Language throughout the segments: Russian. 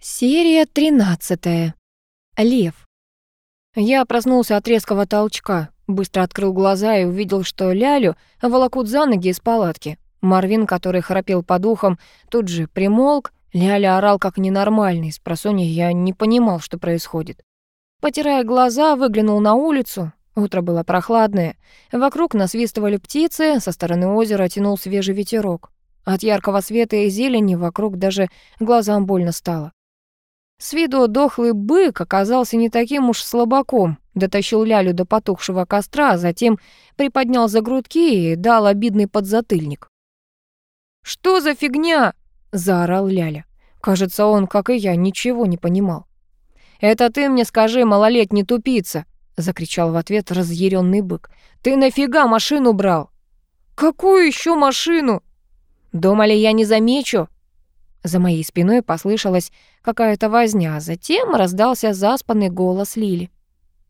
Серия тринадцатая. Лев. Я проснулся от резкого толчка, быстро открыл глаза и увидел, что Лялю волокут за ноги из палатки. Марвин, который храпел по духам, тут же примолк. Ляля орал как ненормальный, с просонья я не понимал, что происходит. Потирая глаза, выглянул на улицу. Утро было прохладное. Вокруг насвистывали птицы, со стороны озера тянул свежий ветерок. От яркого света и зелени вокруг даже глазам больно стало. С виду дохлый бык оказался не таким уж слабаком, дотащил Лялю до потухшего костра, а затем приподнял за грудки и дал обидный подзатыльник. «Что за фигня?» — заорал Ляля. Кажется, он, как и я, ничего не понимал. «Это ты мне скажи, малолетний тупица!» — закричал в ответ разъяренный бык. «Ты нафига машину брал?» «Какую еще машину?» «Думали, я не замечу?» За моей спиной послышалась какая-то возня, а затем раздался заспанный голос Лили.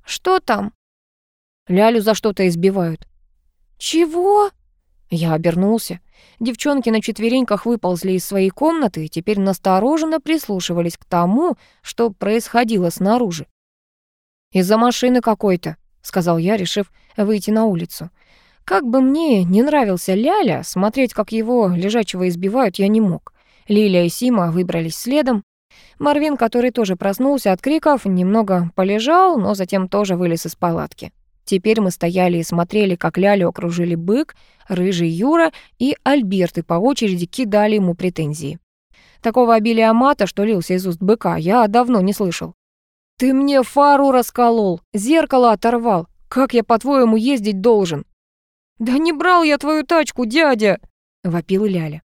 «Что там?» Лялю за что-то избивают. «Чего?» Я обернулся. Девчонки на четвереньках выползли из своей комнаты и теперь настороженно прислушивались к тому, что происходило снаружи. «Из-за машины какой-то», — сказал я, решив выйти на улицу. Как бы мне не нравился Ляля, смотреть, как его лежачего избивают, я не мог. Лилия и Сима выбрались следом. Марвин, который тоже проснулся от криков, немного полежал, но затем тоже вылез из палатки. Теперь мы стояли и смотрели, как Лялю окружили бык, рыжий Юра и Альберт, и по очереди кидали ему претензии. Такого обилия мата, что лился из уст быка, я давно не слышал. «Ты мне фару расколол, зеркало оторвал. Как я, по-твоему, ездить должен?» «Да не брал я твою тачку, дядя!» — вопил Ляля.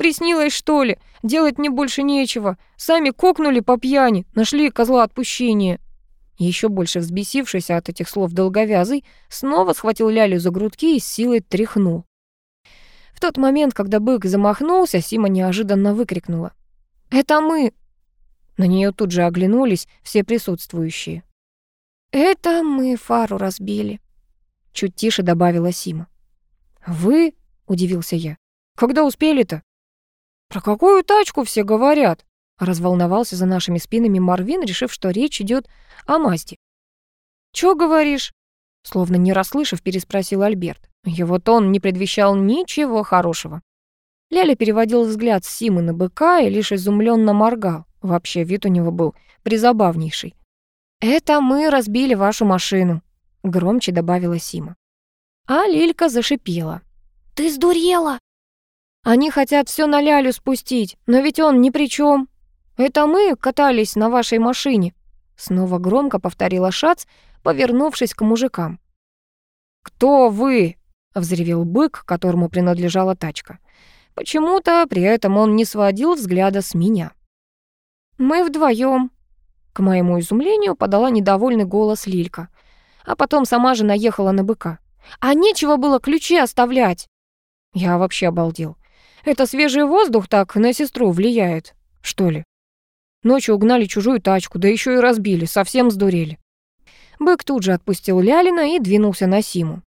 Приснилось, что ли? Делать мне больше нечего. Сами кокнули по пьяни, нашли козла отпущения». Еще больше взбесившись от этих слов долговязый, снова схватил Лялю за грудки и с силой тряхнул. В тот момент, когда бык замахнулся, Сима неожиданно выкрикнула. «Это мы!» На нее тут же оглянулись все присутствующие. «Это мы фару разбили», — чуть тише добавила Сима. «Вы?» — удивился я. «Когда успели-то?» «Про какую тачку все говорят?» Разволновался за нашими спинами Марвин, решив, что речь идет о Мазде. «Чё говоришь?» Словно не расслышав, переспросил Альберт. Его тон не предвещал ничего хорошего. Ляля переводил взгляд с Симы на быка и лишь изумленно моргал. Вообще, вид у него был призабавнейший. «Это мы разбили вашу машину», — громче добавила Сима. А Лилька зашипела. «Ты сдурела? Они хотят все на Лялю спустить, но ведь он ни при чем. Это мы катались на вашей машине. Снова громко повторила Шац, повернувшись к мужикам. «Кто вы?» — взревел бык, которому принадлежала тачка. Почему-то при этом он не сводил взгляда с меня. «Мы вдвоем. К моему изумлению подала недовольный голос Лилька, а потом сама же наехала на быка. «А нечего было ключи оставлять!» Я вообще обалдел. Это свежий воздух так на сестру влияет, что ли? Ночью угнали чужую тачку, да еще и разбили, совсем сдурели. Бык тут же отпустил Лялина и двинулся на Симу.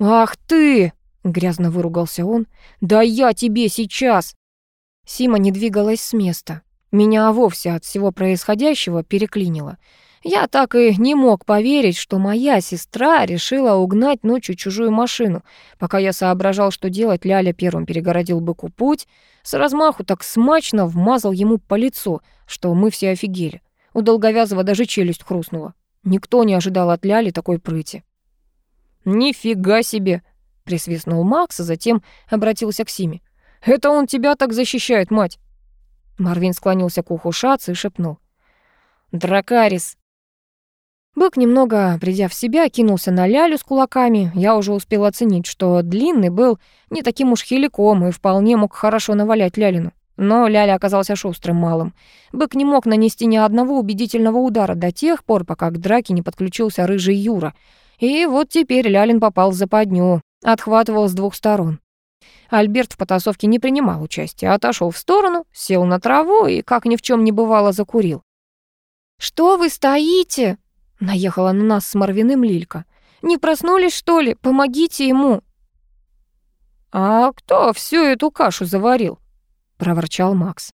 «Ах ты!» — грязно выругался он. «Да я тебе сейчас!» Сима не двигалась с места. Меня вовсе от всего происходящего переклинило. Я так и не мог поверить, что моя сестра решила угнать ночью чужую машину. Пока я соображал, что делать, Ляля первым перегородил быку путь, с размаху так смачно вмазал ему по лицу, что мы все офигели. У Долговязого даже челюсть хрустнула. Никто не ожидал от Ляли такой прыти. «Нифига себе!» — присвистнул Макс, а затем обратился к Симе. «Это он тебя так защищает, мать!» Марвин склонился к уху Шаца и шепнул. «Дракарис, Бык, немного придя в себя, кинулся на лялю с кулаками. Я уже успел оценить, что длинный был не таким уж хиликом и вполне мог хорошо навалять лялину. Но Ляля оказался шустрым малым. Бык не мог нанести ни одного убедительного удара до тех пор, пока к драке не подключился рыжий Юра. И вот теперь Лялин попал в западню, отхватывал с двух сторон. Альберт в потасовке не принимал участия, отошел в сторону, сел на траву и, как ни в чем не бывало, закурил. «Что вы стоите?» Наехала на нас с Марвиным Лилька. «Не проснулись, что ли? Помогите ему!» «А кто всю эту кашу заварил?» — проворчал Макс.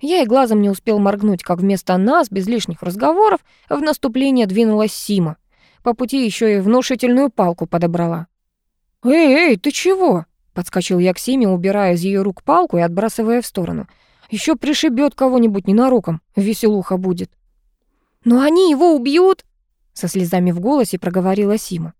Я и глазом не успел моргнуть, как вместо нас, без лишних разговоров, в наступление двинулась Сима. По пути еще и внушительную палку подобрала. «Эй, эй, ты чего?» Подскочил я к Симе, убирая из ее рук палку и отбрасывая в сторону. Еще пришибет кого-нибудь ненароком, веселуха будет. «Но они его убьют!» Со слезами в голосе проговорила Сима.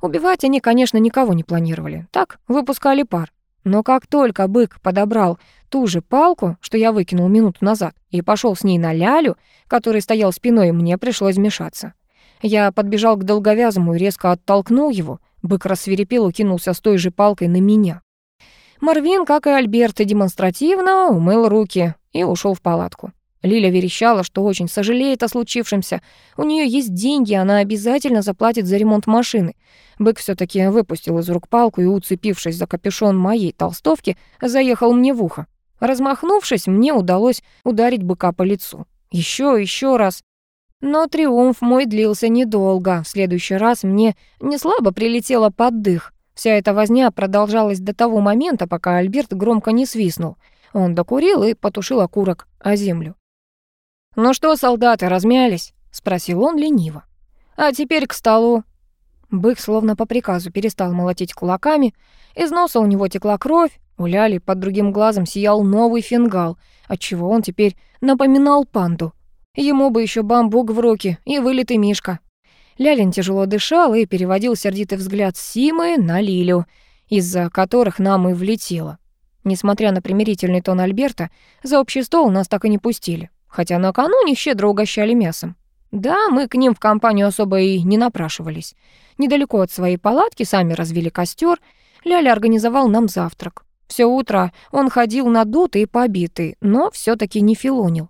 Убивать они, конечно, никого не планировали. Так, выпускали пар. Но как только бык подобрал ту же палку, что я выкинул минуту назад, и пошел с ней на лялю, который стоял спиной, мне пришлось вмешаться. Я подбежал к долговязому и резко оттолкнул его, Бык рассверепел и кинулся с той же палкой на меня. Марвин, как и Альберт, демонстративно умыл руки и ушел в палатку. Лиля верещала, что очень сожалеет о случившемся. У нее есть деньги, она обязательно заплатит за ремонт машины. Бык все таки выпустил из рук палку и, уцепившись за капюшон моей толстовки, заехал мне в ухо. Размахнувшись, мне удалось ударить быка по лицу. Еще, еще раз. Но триумф мой длился недолго. В следующий раз мне не слабо прилетело под дых. Вся эта возня продолжалась до того момента, пока Альберт громко не свистнул. Он докурил и потушил окурок о землю. «Ну что, солдаты, размялись?» — спросил он лениво. «А теперь к столу». Бык словно по приказу перестал молотить кулаками. Из носа у него текла кровь, у Ляли под другим глазом сиял новый фингал, отчего он теперь напоминал панду — Ему бы еще бамбук в руки и вылитый мишка. Лялин тяжело дышал и переводил сердитый взгляд Симы на Лилю, из-за которых нам и влетело. Несмотря на примирительный тон Альберта, за общий стол нас так и не пустили, хотя накануне щедро угощали мясом. Да, мы к ним в компанию особо и не напрашивались. Недалеко от своей палатки сами развели костер, Ляля организовал нам завтрак. Все утро он ходил надутый и побитый, но все таки не филонил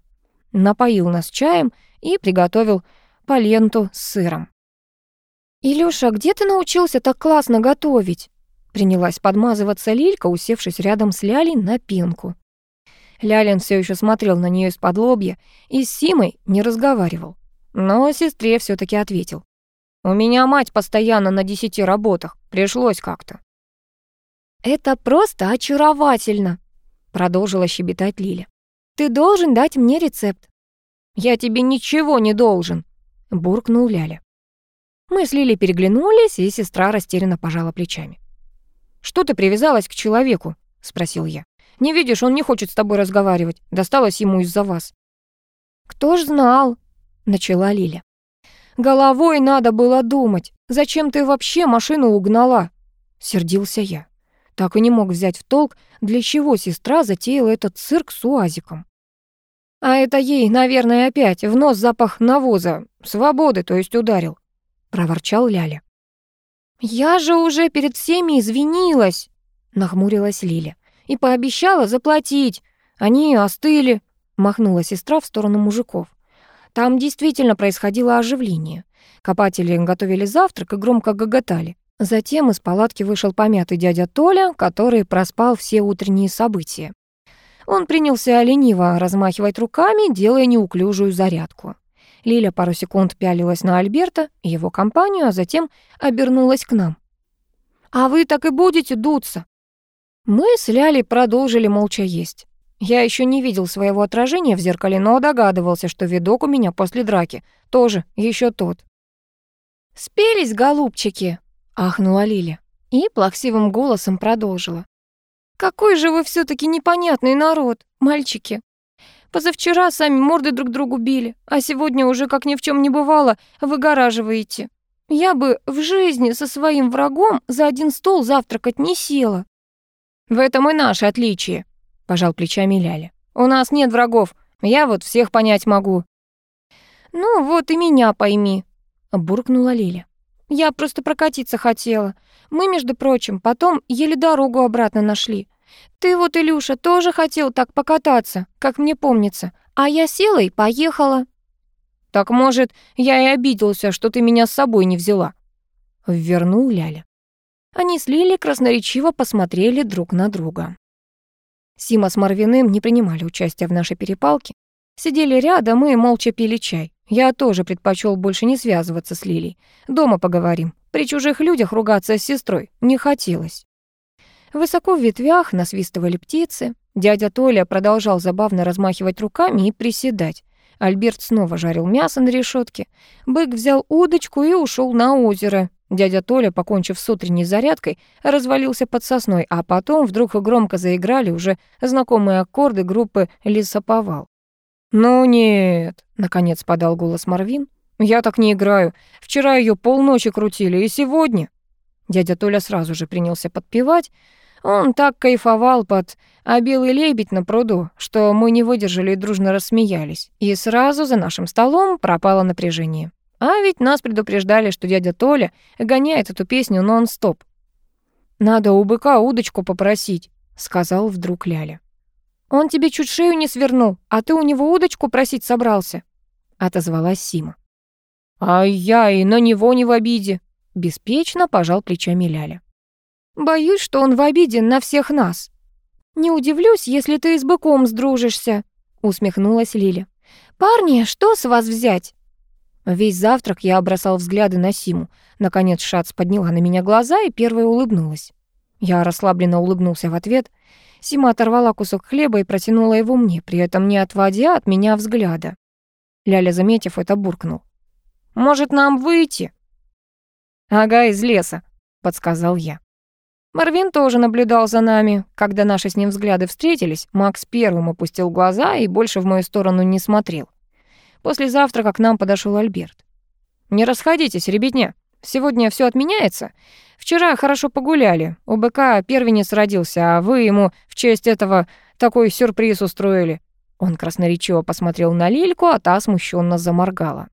напоил нас чаем и приготовил поленту с сыром. «Илюша, где ты научился так классно готовить?» Принялась подмазываться Лилька, усевшись рядом с Лялей на пенку. Лялин все еще смотрел на нее из-под лобья и с Симой не разговаривал. Но сестре все таки ответил. «У меня мать постоянно на десяти работах. Пришлось как-то». «Это просто очаровательно», — продолжила щебетать Лиля. Ты должен дать мне рецепт». «Я тебе ничего не должен», — буркнул Ляля. Мы с Лилей переглянулись, и сестра растерянно пожала плечами. «Что ты привязалась к человеку?» — спросил я. «Не видишь, он не хочет с тобой разговаривать. Досталось ему из-за вас». «Кто ж знал?» — начала Лиля. «Головой надо было думать. Зачем ты вообще машину угнала?» — сердился я. Так и не мог взять в толк, для чего сестра затеяла этот цирк с уазиком. А это ей, наверное, опять в нос запах навоза, свободы, то есть ударил, проворчал Ляля. Я же уже перед всеми извинилась, нахмурилась Лиля, и пообещала заплатить. Они остыли, махнула сестра в сторону мужиков. Там действительно происходило оживление. Копатели готовили завтрак и громко гоготали. Затем из палатки вышел помятый дядя Толя, который проспал все утренние события. Он принялся лениво размахивать руками, делая неуклюжую зарядку. Лиля пару секунд пялилась на Альберта и его компанию, а затем обернулась к нам. «А вы так и будете дуться?» Мы с Лялей продолжили молча есть. Я еще не видел своего отражения в зеркале, но догадывался, что видок у меня после драки тоже еще тот. «Спелись, голубчики!» ахнула Лиля и плаксивым голосом продолжила. «Какой же вы все таки непонятный народ, мальчики! Позавчера сами морды друг другу били, а сегодня уже, как ни в чем не бывало, выгораживаете. Я бы в жизни со своим врагом за один стол завтракать не села». «В этом и наше отличие», — пожал плечами Ляля. «У нас нет врагов, я вот всех понять могу». «Ну вот и меня пойми», — буркнула Лиля. Я просто прокатиться хотела. Мы, между прочим, потом еле дорогу обратно нашли. Ты вот, Илюша, тоже хотел так покататься, как мне помнится. А я села и поехала. Так, может, я и обиделся, что ты меня с собой не взяла. Вернул Ляля. Они с Лили красноречиво посмотрели друг на друга. Сима с Марвиным не принимали участия в нашей перепалке. Сидели рядом и молча пили чай. Я тоже предпочел больше не связываться с Лилей. Дома поговорим. При чужих людях ругаться с сестрой не хотелось. Высоко в ветвях насвистывали птицы. Дядя Толя продолжал забавно размахивать руками и приседать. Альберт снова жарил мясо на решетке. Бык взял удочку и ушел на озеро. Дядя Толя, покончив с утренней зарядкой, развалился под сосной, а потом вдруг громко заиграли уже знакомые аккорды группы «Лесоповал». «Ну нет», — наконец подал голос Марвин. «Я так не играю. Вчера ее полночи крутили, и сегодня...» Дядя Толя сразу же принялся подпевать. Он так кайфовал под «А белый лебедь на пруду», что мы не выдержали и дружно рассмеялись. И сразу за нашим столом пропало напряжение. А ведь нас предупреждали, что дядя Толя гоняет эту песню нон-стоп. «Надо у быка удочку попросить», — сказал вдруг Ляля. «Он тебе чуть шею не свернул, а ты у него удочку просить собрался», — отозвалась Сима. «А я и на него не в обиде», — беспечно пожал плечами Ляля. «Боюсь, что он в обиде на всех нас». «Не удивлюсь, если ты с быком сдружишься», — усмехнулась Лиля. «Парни, что с вас взять?» Весь завтрак я бросал взгляды на Симу. Наконец Шац подняла на меня глаза и первая улыбнулась. Я расслабленно улыбнулся в ответ. Сима оторвала кусок хлеба и протянула его мне, при этом не отводя от меня взгляда. Ляля, заметив это, буркнул. «Может, нам выйти?» «Ага, из леса», — подсказал я. Марвин тоже наблюдал за нами. Когда наши с ним взгляды встретились, Макс первым опустил глаза и больше в мою сторону не смотрел. После завтрака к нам подошел Альберт. «Не расходитесь, ребятня. Сегодня все отменяется. Вчера хорошо погуляли. У быка первенец родился, а вы ему в честь этого такой сюрприз устроили». Он красноречиво посмотрел на Лильку, а та смущенно заморгала.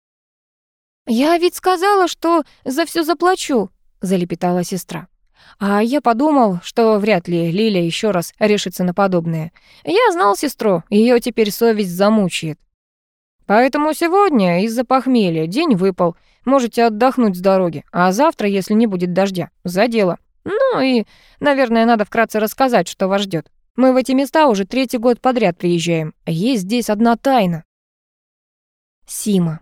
«Я ведь сказала, что за все заплачу», — залепетала сестра. А я подумал, что вряд ли Лиля еще раз решится на подобное. Я знал сестру, ее теперь совесть замучает. Поэтому сегодня из-за похмелья день выпал. Можете отдохнуть с дороги, а завтра, если не будет дождя, за дело. Ну и, наверное, надо вкратце рассказать, что вас ждет. Мы в эти места уже третий год подряд приезжаем. Есть здесь одна тайна. Сима.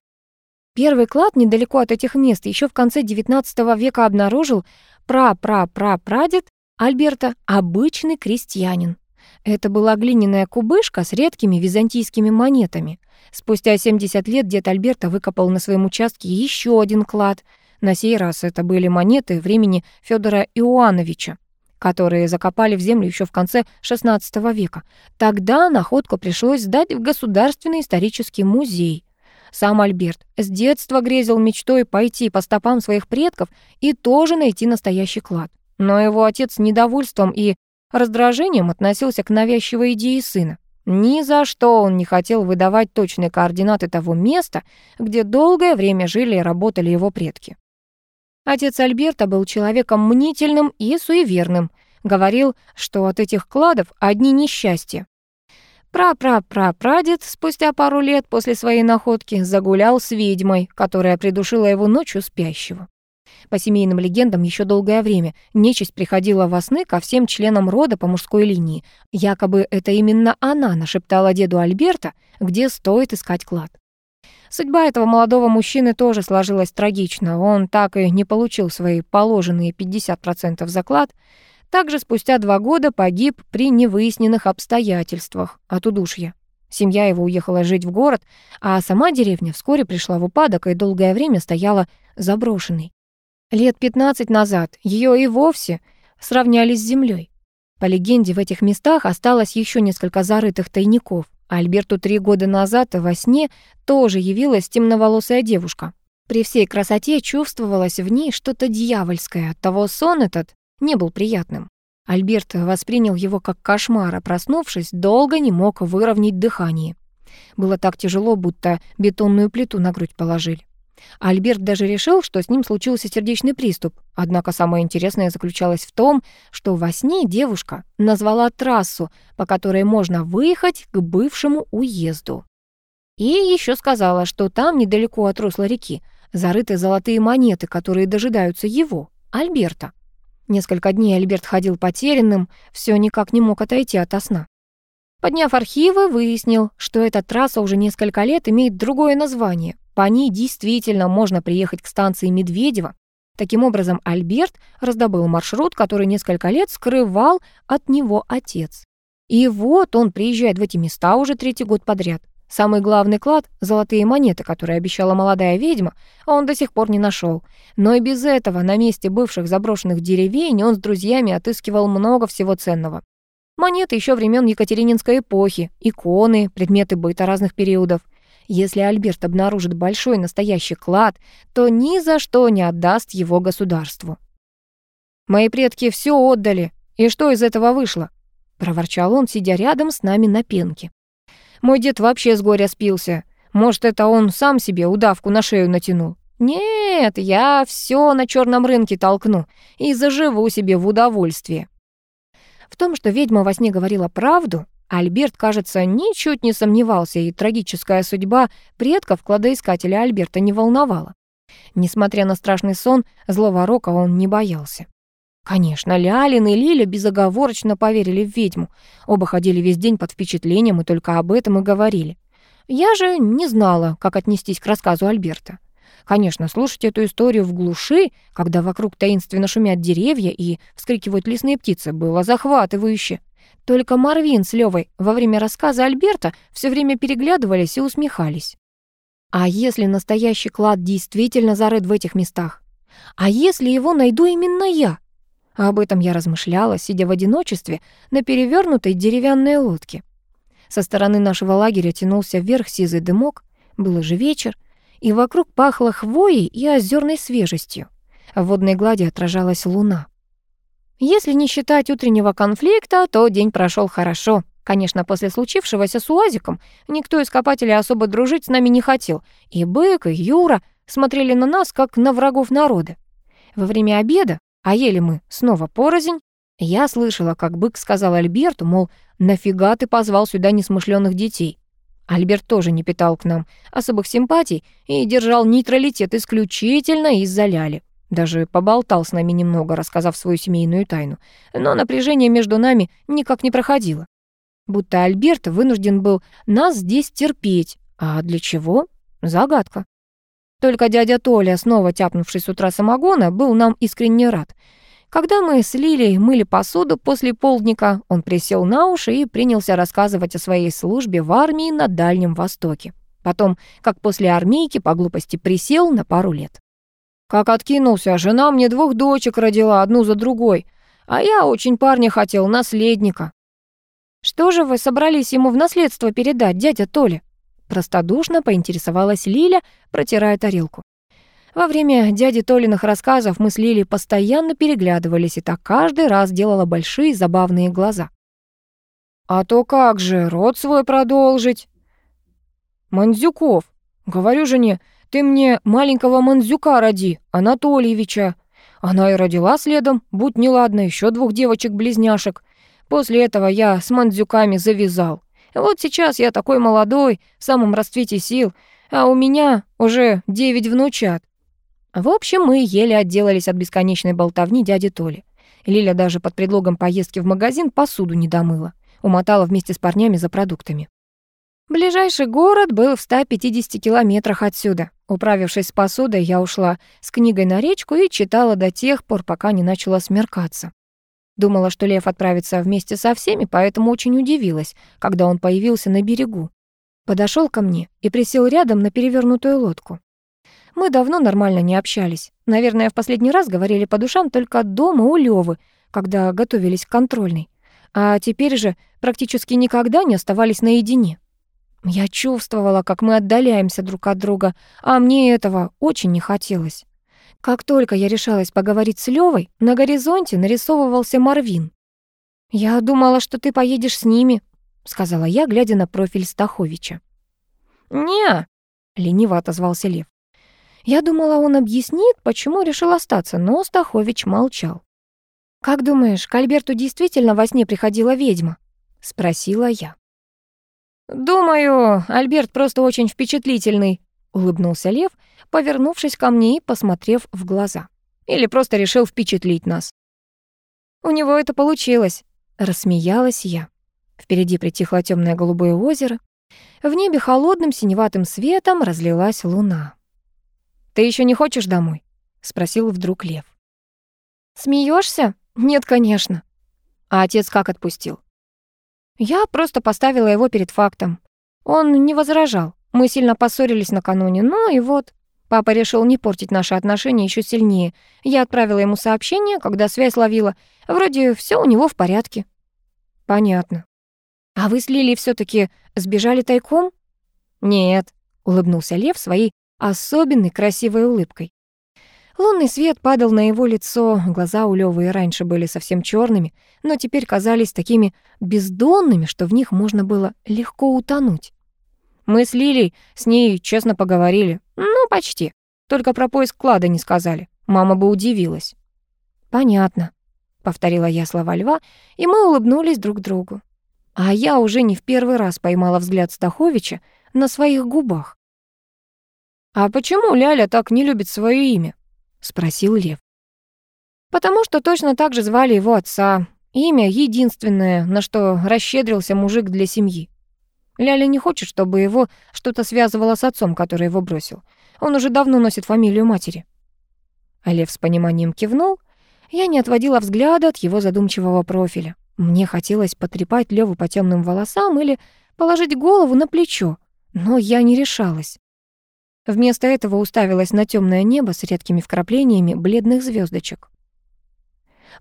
Первый клад недалеко от этих мест еще в конце XIX века обнаружил пра-пра-пра-прадед Альберта обычный крестьянин. Это была глиняная кубышка с редкими византийскими монетами. Спустя 70 лет дед Альберта выкопал на своем участке еще один клад. На сей раз это были монеты времени Федора Иоановича, которые закопали в землю еще в конце XVI века. Тогда находку пришлось сдать в Государственный исторический музей. Сам Альберт с детства грезил мечтой пойти по стопам своих предков и тоже найти настоящий клад. Но его отец с недовольством и раздражением относился к навязчивой идее сына. Ни за что он не хотел выдавать точные координаты того места, где долгое время жили и работали его предки. Отец Альберта был человеком мнительным и суеверным, говорил, что от этих кладов одни несчастья. Пра-пра-пра-прадед спустя пару лет после своей находки загулял с ведьмой, которая придушила его ночью спящего. По семейным легендам, еще долгое время нечисть приходила во сны ко всем членам рода по мужской линии. Якобы это именно она нашептала деду Альберта, где стоит искать клад. Судьба этого молодого мужчины тоже сложилась трагично. Он так и не получил свои положенные 50% заклад. Также спустя два года погиб при невыясненных обстоятельствах от удушья. Семья его уехала жить в город, а сама деревня вскоре пришла в упадок и долгое время стояла заброшенной. Лет 15 назад ее и вовсе сравняли с землей. По легенде, в этих местах осталось еще несколько зарытых тайников. Альберту три года назад во сне тоже явилась темноволосая девушка. При всей красоте чувствовалось в ней что-то дьявольское, оттого сон этот не был приятным. Альберт воспринял его как кошмар, а проснувшись, долго не мог выровнять дыхание. Было так тяжело, будто бетонную плиту на грудь положили. Альберт даже решил, что с ним случился сердечный приступ. Однако самое интересное заключалось в том, что во сне девушка назвала трассу, по которой можно выехать к бывшему уезду. И еще сказала, что там, недалеко от русла реки, зарыты золотые монеты, которые дожидаются его, Альберта. Несколько дней Альберт ходил потерянным, все никак не мог отойти от сна. Подняв архивы, выяснил, что эта трасса уже несколько лет имеет другое название по ней действительно можно приехать к станции Медведева. Таким образом, Альберт раздобыл маршрут, который несколько лет скрывал от него отец. И вот он приезжает в эти места уже третий год подряд. Самый главный клад — золотые монеты, которые обещала молодая ведьма, а он до сих пор не нашел. Но и без этого на месте бывших заброшенных деревень он с друзьями отыскивал много всего ценного. Монеты еще времен Екатерининской эпохи, иконы, предметы быта разных периодов. Если Альберт обнаружит большой настоящий клад, то ни за что не отдаст его государству. «Мои предки все отдали, и что из этого вышло?» — проворчал он, сидя рядом с нами на пенке. «Мой дед вообще с горя спился. Может, это он сам себе удавку на шею натянул? Нет, я все на черном рынке толкну и заживу себе в удовольствие». В том, что ведьма во сне говорила правду, Альберт, кажется, ничуть не сомневался, и трагическая судьба предков кладоискателя Альберта не волновала. Несмотря на страшный сон, злого рока он не боялся. Конечно, Лялин и Лиля безоговорочно поверили в ведьму. Оба ходили весь день под впечатлением и только об этом и говорили. Я же не знала, как отнестись к рассказу Альберта. Конечно, слушать эту историю в глуши, когда вокруг таинственно шумят деревья и вскрикивают лесные птицы, было захватывающе. Только Марвин с Левой во время рассказа Альберта все время переглядывались и усмехались. А если настоящий клад действительно зарыт в этих местах? А если его найду именно я? Об этом я размышляла, сидя в одиночестве на перевернутой деревянной лодке. Со стороны нашего лагеря тянулся вверх сизый дымок, был уже вечер, и вокруг пахло хвоей и озерной свежестью. В водной глади отражалась луна. Если не считать утреннего конфликта, то день прошел хорошо. Конечно, после случившегося с УАЗиком никто из копателей особо дружить с нами не хотел. И Бык, и Юра смотрели на нас, как на врагов народа. Во время обеда а ели мы снова порознь. Я слышала, как бык сказал Альберту, мол, нафига ты позвал сюда несмышленных детей. Альберт тоже не питал к нам особых симпатий и держал нейтралитет исключительно из-за Ляли. Даже поболтал с нами немного, рассказав свою семейную тайну. Но напряжение между нами никак не проходило. Будто Альберт вынужден был нас здесь терпеть. А для чего? Загадка. Только дядя Толя, снова тяпнувший с утра самогона, был нам искренне рад. Когда мы с Лилей мыли посуду после полдника, он присел на уши и принялся рассказывать о своей службе в армии на Дальнем Востоке. Потом, как после армейки, по глупости присел на пару лет. Как откинулся, жена мне двух дочек родила, одну за другой. А я очень парня хотел, наследника. Что же вы собрались ему в наследство передать, дядя Толя? Простодушно поинтересовалась Лиля, протирая тарелку. Во время дяди Толиных рассказов мы с Лилей постоянно переглядывались, и так каждый раз делала большие забавные глаза. «А то как же, род свой продолжить?» «Мандзюков. Говорю жене, ты мне маленького Мандзюка роди, Анатольевича. Она и родила следом, будь неладно, еще двух девочек-близняшек. После этого я с Мандзюками завязал. Вот сейчас я такой молодой, в самом расцвете сил, а у меня уже девять внучат. В общем, мы еле отделались от бесконечной болтовни дяди Толи. Лиля даже под предлогом поездки в магазин посуду не домыла. Умотала вместе с парнями за продуктами. Ближайший город был в 150 километрах отсюда. Управившись с посудой, я ушла с книгой на речку и читала до тех пор, пока не начала смеркаться. Думала, что Лев отправится вместе со всеми, поэтому очень удивилась, когда он появился на берегу. Подошел ко мне и присел рядом на перевернутую лодку. Мы давно нормально не общались. Наверное, в последний раз говорили по душам только дома у Лёвы, когда готовились к контрольной. А теперь же практически никогда не оставались наедине. Я чувствовала, как мы отдаляемся друг от друга, а мне этого очень не хотелось. Как только я решалась поговорить с Левой, на горизонте нарисовывался Марвин. «Я думала, что ты поедешь с ними», — сказала я, глядя на профиль Стаховича. «Не», — лениво отозвался Лев. Я думала, он объяснит, почему решил остаться, но Стахович молчал. «Как думаешь, к Альберту действительно во сне приходила ведьма?» — спросила я. «Думаю, Альберт просто очень впечатлительный», — улыбнулся Лев, повернувшись ко мне и посмотрев в глаза. Или просто решил впечатлить нас. У него это получилось, рассмеялась я. Впереди притихло темное голубое озеро. В небе холодным синеватым светом разлилась луна. «Ты еще не хочешь домой?» — спросил вдруг Лев. Смеешься? Нет, конечно. А отец как отпустил? Я просто поставила его перед фактом. Он не возражал. Мы сильно поссорились накануне, ну и вот. Папа решил не портить наши отношения еще сильнее. Я отправила ему сообщение, когда связь ловила. Вроде все у него в порядке. Понятно. А вы с Лилией все таки сбежали тайком? Нет, улыбнулся Лев своей особенной красивой улыбкой. Лунный свет падал на его лицо, глаза у Лёвы и раньше были совсем черными, но теперь казались такими бездонными, что в них можно было легко утонуть. Мы с Лилей с ней честно поговорили. Ну, почти. Только про поиск клада не сказали. Мама бы удивилась. «Понятно», — повторила я слова льва, и мы улыбнулись друг другу. А я уже не в первый раз поймала взгляд Стаховича на своих губах. «А почему Ляля так не любит свое имя?» — спросил Лев. «Потому что точно так же звали его отца. Имя единственное, на что расщедрился мужик для семьи. Ляля не хочет, чтобы его что-то связывало с отцом, который его бросил. Он уже давно носит фамилию матери». А Лев с пониманием кивнул. Я не отводила взгляда от его задумчивого профиля. Мне хотелось потрепать Леву по темным волосам или положить голову на плечо, но я не решалась. Вместо этого уставилась на темное небо с редкими вкраплениями бледных звездочек.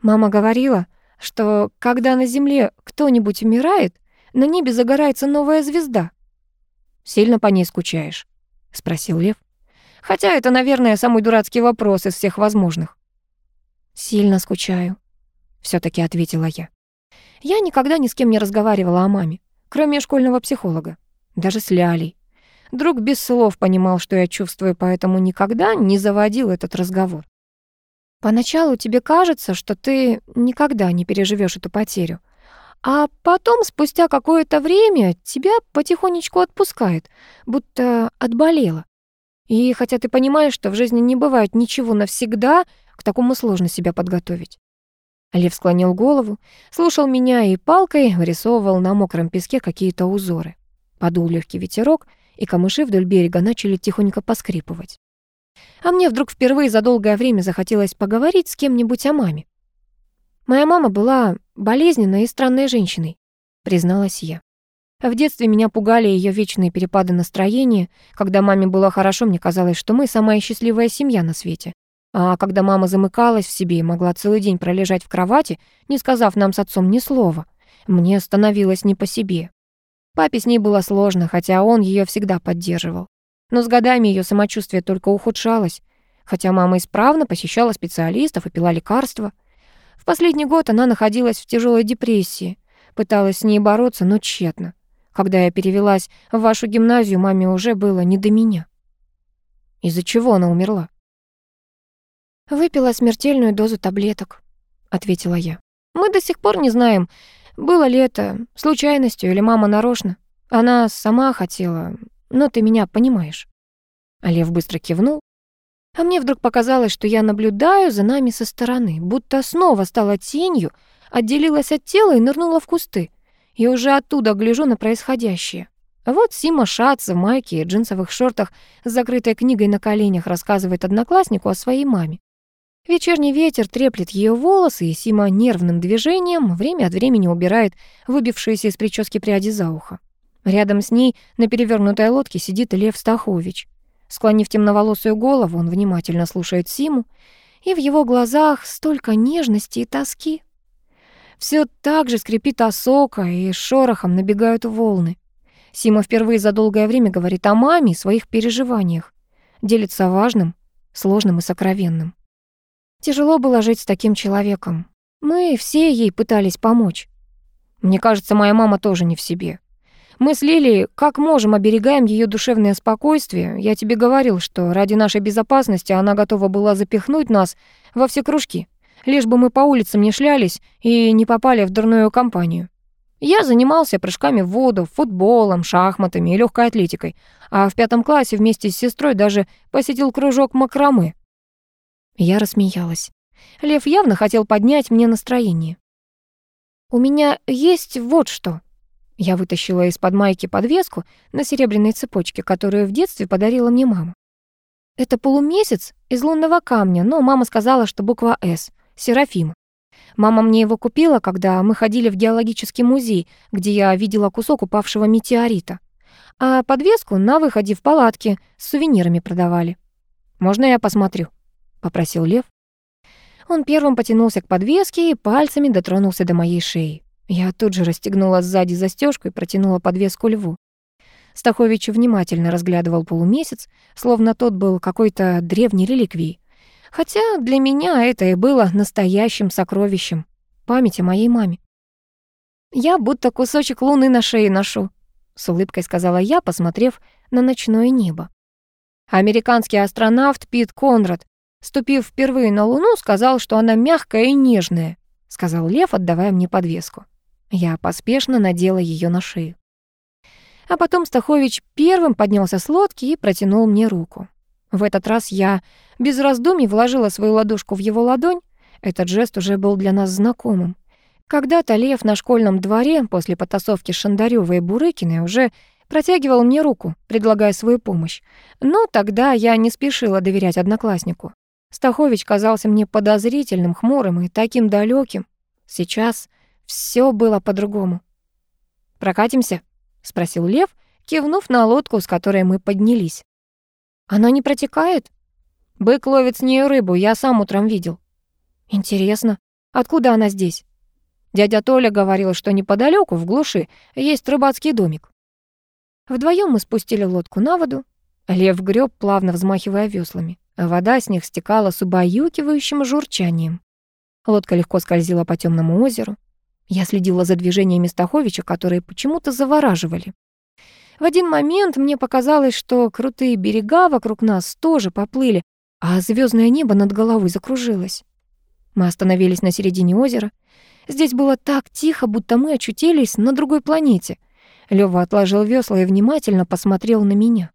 Мама говорила, что когда на Земле кто-нибудь умирает, на небе загорается новая звезда. «Сильно по ней скучаешь?» — спросил Лев. «Хотя это, наверное, самый дурацкий вопрос из всех возможных». «Сильно скучаю», — все таки ответила я. Я никогда ни с кем не разговаривала о маме, кроме школьного психолога, даже с Лялей. Друг без слов понимал, что я чувствую, поэтому никогда не заводил этот разговор. Поначалу тебе кажется, что ты никогда не переживешь эту потерю, а потом, спустя какое-то время, тебя потихонечку отпускает, будто отболела. И хотя ты понимаешь, что в жизни не бывает ничего навсегда, к такому сложно себя подготовить. Лев склонил голову, слушал меня и палкой вырисовывал на мокром песке какие-то узоры. Подул легкий ветерок, и камыши вдоль берега начали тихонько поскрипывать. А мне вдруг впервые за долгое время захотелось поговорить с кем-нибудь о маме. Моя мама была болезненной и странной женщиной, призналась я. В детстве меня пугали ее вечные перепады настроения. Когда маме было хорошо, мне казалось, что мы самая счастливая семья на свете. А когда мама замыкалась в себе и могла целый день пролежать в кровати, не сказав нам с отцом ни слова, мне становилось не по себе. Папе с ней было сложно, хотя он ее всегда поддерживал. Но с годами ее самочувствие только ухудшалось, хотя мама исправно посещала специалистов и пила лекарства — в последний год она находилась в тяжелой депрессии, пыталась с ней бороться, но тщетно. Когда я перевелась в вашу гимназию, маме уже было не до меня. Из-за чего она умерла? Выпила смертельную дозу таблеток, ответила я. Мы до сих пор не знаем, было ли это случайностью или мама нарочно. Она сама хотела, но ты меня понимаешь. А Лев быстро кивнул. А мне вдруг показалось, что я наблюдаю за нами со стороны, будто снова стала тенью, отделилась от тела и нырнула в кусты. И уже оттуда гляжу на происходящее. Вот Сима Шац в майке и джинсовых шортах с закрытой книгой на коленях рассказывает однокласснику о своей маме. Вечерний ветер треплет ее волосы, и Сима нервным движением время от времени убирает выбившиеся из прически пряди за ухо. Рядом с ней на перевернутой лодке сидит Лев Стахович. Склонив темноволосую голову, он внимательно слушает Симу, и в его глазах столько нежности и тоски. Все так же скрипит осока, и шорохом набегают волны. Сима впервые за долгое время говорит о маме и своих переживаниях, делится важным, сложным и сокровенным. Тяжело было жить с таким человеком. Мы все ей пытались помочь. Мне кажется, моя мама тоже не в себе. Мы с Лилией как можем оберегаем ее душевное спокойствие. Я тебе говорил, что ради нашей безопасности она готова была запихнуть нас во все кружки, лишь бы мы по улицам не шлялись и не попали в дурную компанию. Я занимался прыжками в воду, футболом, шахматами и легкой атлетикой, а в пятом классе вместе с сестрой даже посетил кружок макрамы. Я рассмеялась. Лев явно хотел поднять мне настроение. «У меня есть вот что», я вытащила из-под майки подвеску на серебряной цепочке, которую в детстве подарила мне мама. Это полумесяц из лунного камня, но мама сказала, что буква «С» — Серафима. Мама мне его купила, когда мы ходили в геологический музей, где я видела кусок упавшего метеорита. А подвеску на выходе в палатке с сувенирами продавали. «Можно я посмотрю?» — попросил Лев. Он первым потянулся к подвеске и пальцами дотронулся до моей шеи. Я тут же расстегнула сзади застежку и протянула подвеску льву. Стахович внимательно разглядывал полумесяц, словно тот был какой-то древней реликвией. Хотя для меня это и было настоящим сокровищем, память о моей маме. «Я будто кусочек луны на шее ношу», — с улыбкой сказала я, посмотрев на ночное небо. Американский астронавт Пит Конрад, ступив впервые на Луну, сказал, что она мягкая и нежная, сказал Лев, отдавая мне подвеску. Я поспешно надела ее на шею. А потом Стахович первым поднялся с лодки и протянул мне руку. В этот раз я без раздумий вложила свою ладошку в его ладонь. Этот жест уже был для нас знакомым. Когда-то Лев на школьном дворе после потасовки Шандарёва и Бурыкиной уже протягивал мне руку, предлагая свою помощь. Но тогда я не спешила доверять однокласснику. Стахович казался мне подозрительным, хмурым и таким далеким. Сейчас все было по-другому. «Прокатимся?» — спросил Лев, кивнув на лодку, с которой мы поднялись. «Она не протекает?» «Бык ловит с нее рыбу, я сам утром видел». «Интересно, откуда она здесь?» Дядя Толя говорил, что неподалеку, в глуши, есть рыбацкий домик. Вдвоем мы спустили лодку на воду. Лев греб, плавно взмахивая веслами. Вода с них стекала с убаюкивающим журчанием. Лодка легко скользила по темному озеру. Я следила за движениями Стаховича, которые почему-то завораживали. В один момент мне показалось, что крутые берега вокруг нас тоже поплыли, а звездное небо над головой закружилось. Мы остановились на середине озера. Здесь было так тихо, будто мы очутились на другой планете. Лёва отложил весла и внимательно посмотрел на меня.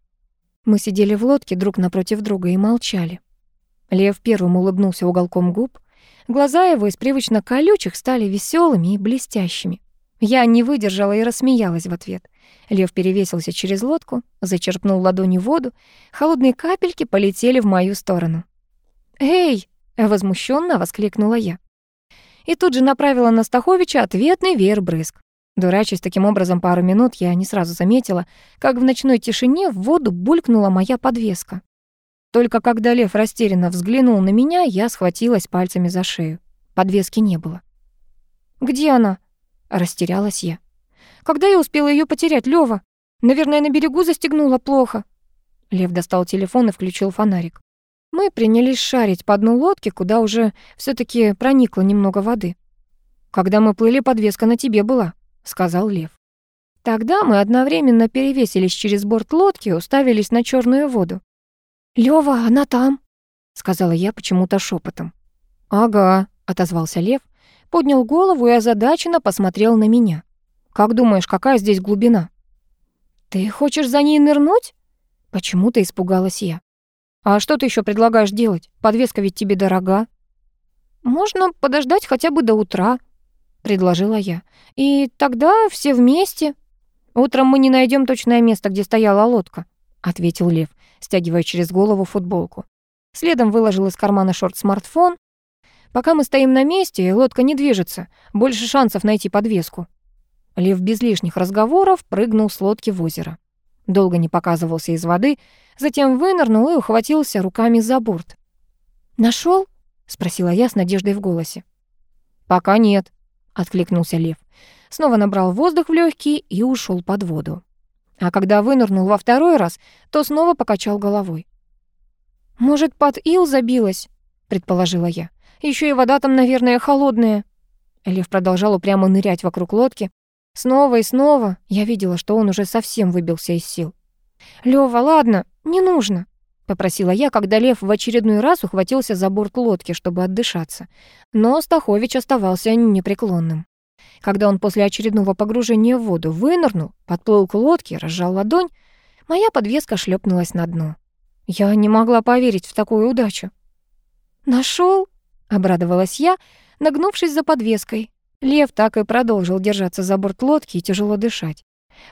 Мы сидели в лодке друг напротив друга и молчали. Лев первым улыбнулся уголком губ. Глаза его из привычно колючих стали веселыми и блестящими. Я не выдержала и рассмеялась в ответ. Лев перевесился через лодку, зачерпнул ладонью воду. Холодные капельки полетели в мою сторону. «Эй!» — возмущенно воскликнула я. И тут же направила на Стаховича ответный веер-брызг. Дурачась таким образом пару минут, я не сразу заметила, как в ночной тишине в воду булькнула моя подвеска. Только когда лев растерянно взглянул на меня, я схватилась пальцами за шею. Подвески не было. «Где она?» — растерялась я. «Когда я успела ее потерять, Лёва? Наверное, на берегу застегнула плохо». Лев достал телефон и включил фонарик. Мы принялись шарить по дну лодки, куда уже все таки проникло немного воды. «Когда мы плыли, подвеска на тебе была», — сказал Лев. Тогда мы одновременно перевесились через борт лодки и уставились на черную воду. «Лёва, она там», — сказала я почему-то шепотом. «Ага», — отозвался Лев, поднял голову и озадаченно посмотрел на меня. «Как думаешь, какая здесь глубина?» «Ты хочешь за ней нырнуть?» Почему-то испугалась я. «А что ты еще предлагаешь делать? Подвеска ведь тебе дорога». «Можно подождать хотя бы до утра», — предложила я. «И тогда все вместе...» «Утром мы не найдем точное место, где стояла лодка», — ответил Лев, стягивая через голову футболку. Следом выложил из кармана шорт смартфон. «Пока мы стоим на месте, лодка не движется. Больше шансов найти подвеску». Лев без лишних разговоров прыгнул с лодки в озеро. Долго не показывался из воды, затем вынырнул и ухватился руками за борт. Нашел? спросила я с надеждой в голосе. «Пока нет», откликнулся Лев. Снова набрал воздух в легкие и ушел под воду. А когда вынырнул во второй раз, то снова покачал головой. «Может, под ил забилась?» — предположила я. Еще и вода там, наверное, холодная». Лев продолжал упрямо нырять вокруг лодки. Снова и снова я видела, что он уже совсем выбился из сил. «Лёва, ладно, не нужно», — попросила я, когда Лев в очередной раз ухватился за борт лодки, чтобы отдышаться. Но Стахович оставался непреклонным. Когда он после очередного погружения в воду вынырнул, подплыл к лодке, разжал ладонь, моя подвеска шлепнулась на дно. Я не могла поверить в такую удачу. Нашел? обрадовалась я, нагнувшись за подвеской. Лев так и продолжил держаться за борт лодки и тяжело дышать.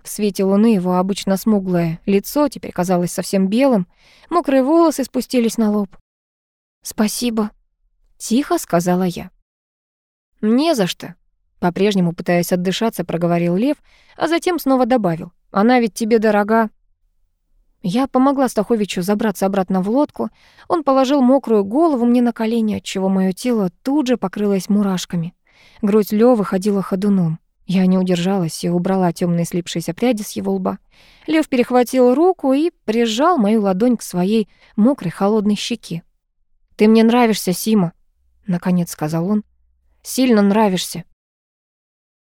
В свете луны его обычно смуглое лицо теперь казалось совсем белым, мокрые волосы спустились на лоб. «Спасибо», — тихо сказала я. «Не за что», — по-прежнему пытаясь отдышаться, проговорил Лев, а затем снова добавил. «Она ведь тебе дорога». Я помогла Стаховичу забраться обратно в лодку. Он положил мокрую голову мне на колени, отчего моё тело тут же покрылось мурашками. Грудь Лёвы ходила ходуном. Я не удержалась и убрала темные слипшиеся пряди с его лба. Лев перехватил руку и прижал мою ладонь к своей мокрой холодной щеке. «Ты мне нравишься, Сима», — наконец сказал он. «Сильно нравишься».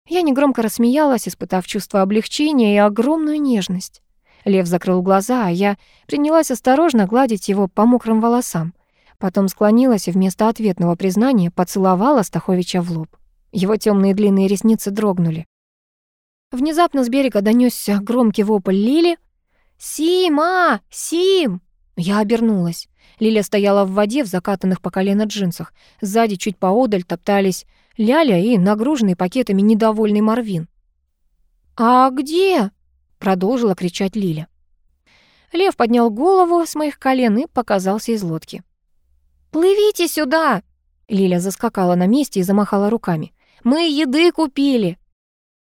Я негромко рассмеялась, испытав чувство облегчения и огромную нежность. Лев закрыл глаза, а я принялась осторожно гладить его по мокрым волосам. Потом склонилась и вместо ответного признания поцеловала Стаховича в лоб. Его темные длинные ресницы дрогнули. Внезапно с берега донесся громкий вопль Лили. «Сима! Сим!» Я обернулась. Лиля стояла в воде в закатанных по колено джинсах. Сзади чуть поодаль топтались Ляля и нагруженный пакетами недовольный Марвин. «А где?» — продолжила кричать Лиля. Лев поднял голову с моих колен и показался из лодки. «Плывите сюда!» Лиля заскакала на месте и замахала руками. «Мы еды купили!»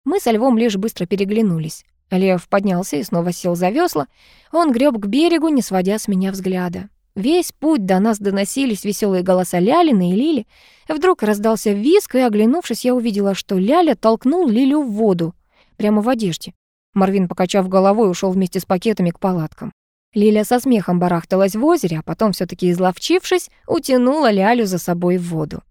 Мы со львом лишь быстро переглянулись. Лев поднялся и снова сел за весла. Он греб к берегу, не сводя с меня взгляда. Весь путь до нас доносились веселые голоса Лялины и Лили. Вдруг раздался визг, и, оглянувшись, я увидела, что Ляля толкнул Лилю в воду, прямо в одежде. Марвин, покачав головой, ушел вместе с пакетами к палаткам. Лиля со смехом барахталась в озере, а потом, все таки изловчившись, утянула Лялю за собой в воду.